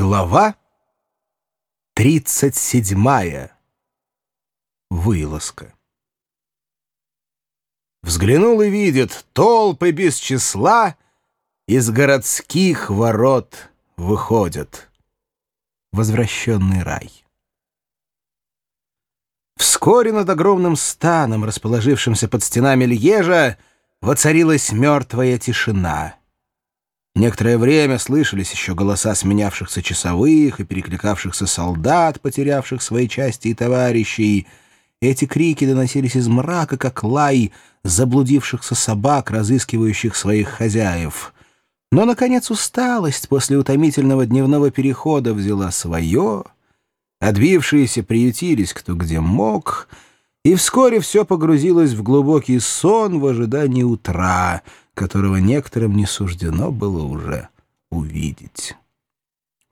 Глава 37. Вылазка. Взглянул и видит, толпы без числа из городских ворот выходят. Возвращенный рай. Вскоре над огромным станом, расположившимся под стенами Льежа, воцарилась мертвая тишина — Некоторое время слышались еще голоса сменявшихся часовых и перекликавшихся солдат, потерявших свои части и товарищей. Эти крики доносились из мрака, как лай заблудившихся собак, разыскивающих своих хозяев. Но, наконец, усталость после утомительного дневного перехода взяла свое. Отбившиеся приютились кто где мог, и вскоре все погрузилось в глубокий сон в ожидании утра — которого некоторым не суждено было уже увидеть.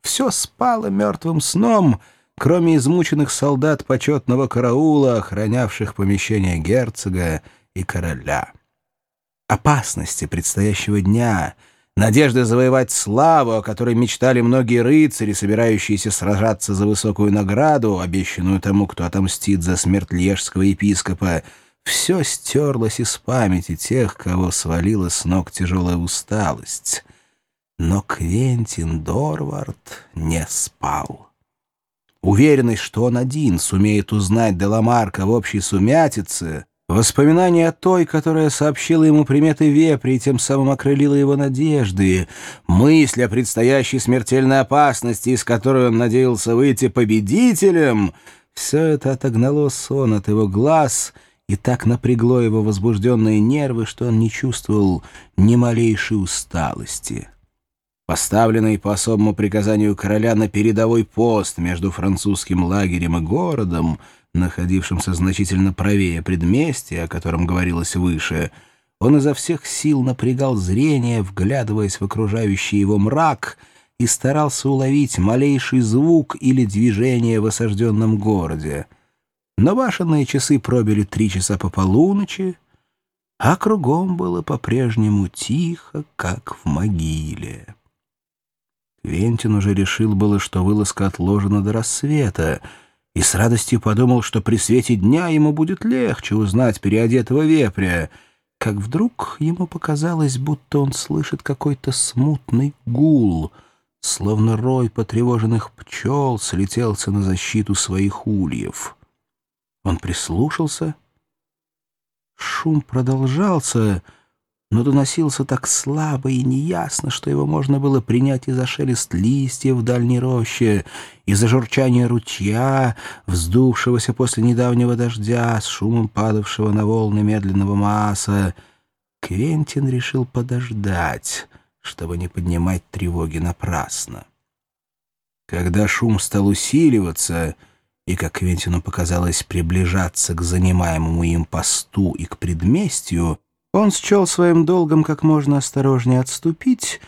Все спало мертвым сном, кроме измученных солдат почетного караула, охранявших помещение герцога и короля. Опасности предстоящего дня, надежды завоевать славу, о которой мечтали многие рыцари, собирающиеся сражаться за высокую награду, обещанную тому, кто отомстит за смерть лежского епископа, все стерлось из памяти тех, кого свалила с ног тяжелая усталость. Но Квентин Дорвард не спал. Уверенный, что он один сумеет узнать Деламарка в общей сумятице, воспоминания о той, которая сообщила ему приметы вепри и тем самым окрылила его надежды, мысли о предстоящей смертельной опасности, из которой он надеялся выйти победителем, все это отогнало сон от его глаз — и так напрягло его возбужденные нервы, что он не чувствовал ни малейшей усталости. Поставленный по особому приказанию короля на передовой пост между французским лагерем и городом, находившимся значительно правее предместья, о котором говорилось выше, он изо всех сил напрягал зрение, вглядываясь в окружающий его мрак, и старался уловить малейший звук или движение в осажденном городе. Но часы пробили три часа по полуночи, а кругом было по-прежнему тихо, как в могиле. Квентин уже решил было, что вылазка отложена до рассвета, и с радостью подумал, что при свете дня ему будет легче узнать переодетого вепря, как вдруг ему показалось, будто он слышит какой-то смутный гул, словно рой потревоженных пчел слетелся на защиту своих ульев. Он прислушался. Шум продолжался, но доносился так слабо и неясно, что его можно было принять и за шелест листьев в дальней роще, и за журчание ручья, вздувшегося после недавнего дождя, с шумом падавшего на волны медленного масса. Квентин решил подождать, чтобы не поднимать тревоги напрасно. Когда шум стал усиливаться, и, как Квентину показалось, приближаться к занимаемому им посту и к предместью, он счел своим долгом как можно осторожнее отступить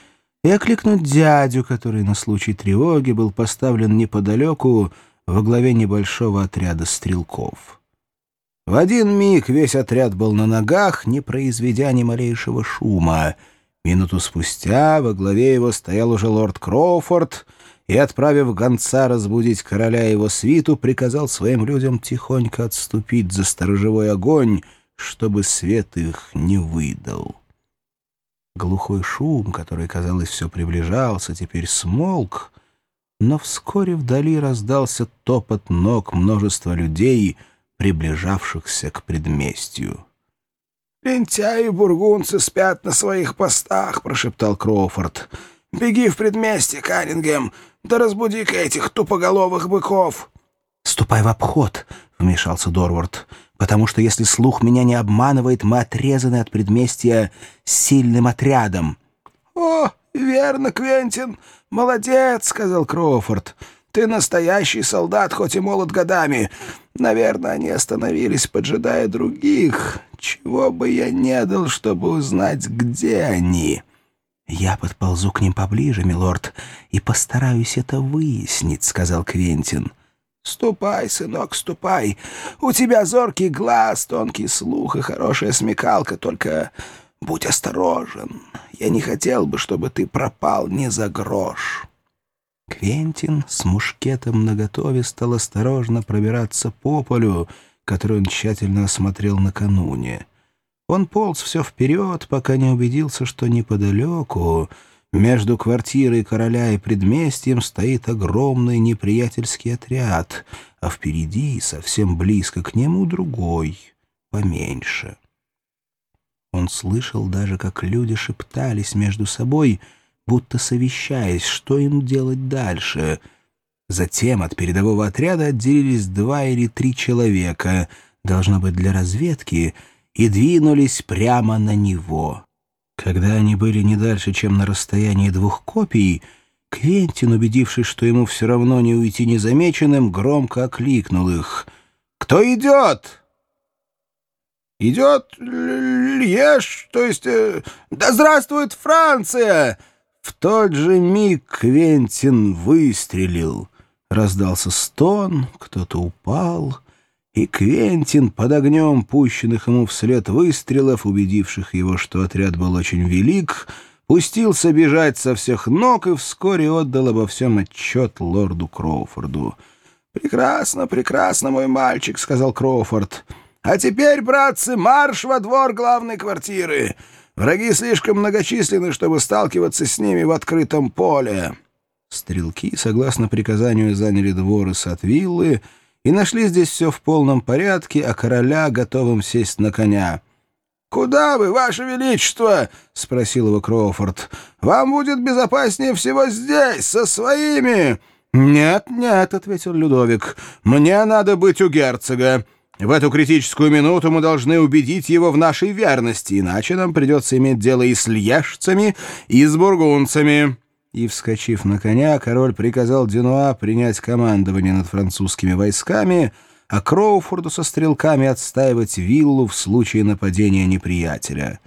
и окликнуть дядю, который на случай тревоги был поставлен неподалеку во главе небольшого отряда стрелков. В один миг весь отряд был на ногах, не произведя ни малейшего шума. Минуту спустя во главе его стоял уже лорд Кроуфорд — и, отправив гонца разбудить короля и его свиту, приказал своим людям тихонько отступить за сторожевой огонь, чтобы свет их не выдал. Глухой шум, который, казалось, все приближался, теперь смолк, но вскоре вдали раздался топот ног множества людей, приближавшихся к предместью. «Лентяи бургунцы спят на своих постах», — прошептал Кроуфорд. «Беги в предместье, Каннингем, да разбуди-ка этих тупоголовых быков!» «Ступай в обход», — вмешался Дорвард, «потому что, если слух меня не обманывает, мы отрезаны от предместья сильным отрядом». «О, верно, Квентин! Молодец!» — сказал Кроуфорд. «Ты настоящий солдат, хоть и молод годами. Наверное, они остановились, поджидая других. Чего бы я не дал, чтобы узнать, где они?» «Я подползу к ним поближе, милорд, и постараюсь это выяснить», — сказал Квентин. «Ступай, сынок, ступай. У тебя зоркий глаз, тонкий слух и хорошая смекалка, только будь осторожен. Я не хотел бы, чтобы ты пропал ни за грош». Квентин с мушкетом наготове стал осторожно пробираться по полю, который он тщательно осмотрел накануне. Он полз все вперед, пока не убедился, что неподалеку, между квартирой короля и предместьем, стоит огромный неприятельский отряд, а впереди, совсем близко к нему, другой, поменьше. Он слышал даже, как люди шептались между собой — будто совещаясь, что им делать дальше. Затем от передового отряда отделились два или три человека, должно быть для разведки, и двинулись прямо на него. Когда они были не дальше, чем на расстоянии двух копий, Квентин, убедившись, что ему все равно не уйти незамеченным, громко окликнул их. «Кто идет?» «Идет Льеж, то есть... Э, да здравствует Франция!» В тот же миг Квентин выстрелил. Раздался стон, кто-то упал, и Квентин под огнем пущенных ему вслед выстрелов, убедивших его, что отряд был очень велик, пустился бежать со всех ног и вскоре отдал обо всем отчет лорду Кроуфорду. «Прекрасно, прекрасно, мой мальчик», — сказал Кроуфорд. «А теперь, братцы, марш во двор главной квартиры!» Враги слишком многочисленны, чтобы сталкиваться с ними в открытом поле». Стрелки, согласно приказанию, заняли дворы Сатвиллы и нашли здесь все в полном порядке, а короля готовым сесть на коня. «Куда вы, ваше величество?» — спросил его Кроуфорд. «Вам будет безопаснее всего здесь, со своими». «Нет, нет», — ответил Людовик, — «мне надо быть у герцога». В эту критическую минуту мы должны убедить его в нашей верности, иначе нам придется иметь дело и с льежцами, и с бургунцами». И, вскочив на коня, король приказал Дюнуа принять командование над французскими войсками, а Кроуфорду со стрелками отстаивать виллу в случае нападения неприятеля.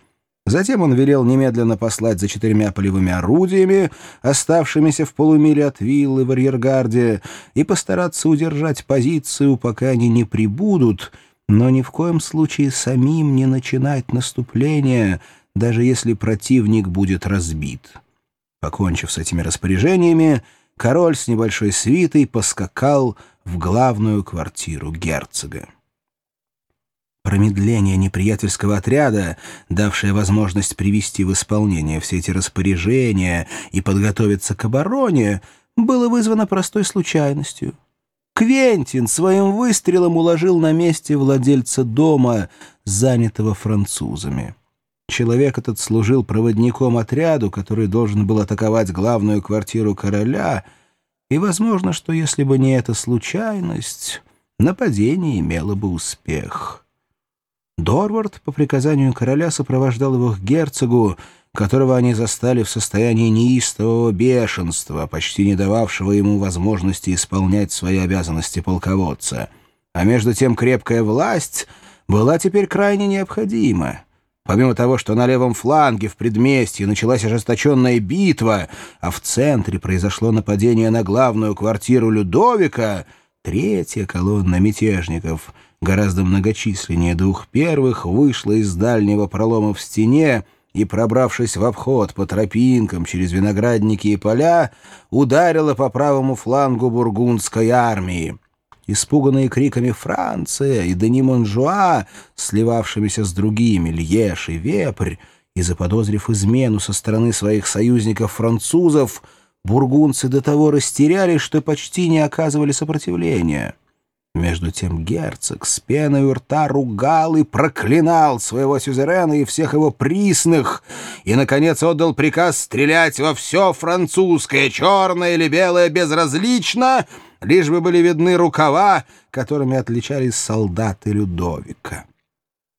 Затем он велел немедленно послать за четырьмя полевыми орудиями, оставшимися в полумиле от виллы в арьергарде, и постараться удержать позицию, пока они не прибудут, но ни в коем случае самим не начинать наступление, даже если противник будет разбит. Покончив с этими распоряжениями, король с небольшой свитой поскакал в главную квартиру герцога. Промедление неприятельского отряда, давшее возможность привести в исполнение все эти распоряжения и подготовиться к обороне, было вызвано простой случайностью. Квентин своим выстрелом уложил на месте владельца дома, занятого французами. Человек этот служил проводником отряду, который должен был атаковать главную квартиру короля, и возможно, что если бы не эта случайность, нападение имело бы успех. Дорвард по приказанию короля сопровождал его к герцогу, которого они застали в состоянии неистового бешенства, почти не дававшего ему возможности исполнять свои обязанности полководца. А между тем крепкая власть была теперь крайне необходима. Помимо того, что на левом фланге в предместье началась ожесточенная битва, а в центре произошло нападение на главную квартиру Людовика, третья колонна мятежников — гораздо многочисленнее двух первых, вышла из дальнего пролома в стене и, пробравшись в обход по тропинкам через виноградники и поля, ударила по правому флангу бургундской армии. Испуганные криками «Франция» и «Дени Монжуа», сливавшимися с другими «Льеш» и «Вепрь», и заподозрив измену со стороны своих союзников-французов, бургунцы до того растерялись, что почти не оказывали сопротивления. Между тем герцог с пеной у рта ругал и проклинал своего сюзерена и всех его присных, и, наконец, отдал приказ стрелять во все французское, черное или белое безразлично, лишь бы были видны рукава, которыми отличались солдаты Людовика.